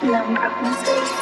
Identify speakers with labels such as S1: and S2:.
S1: Love pregnancies.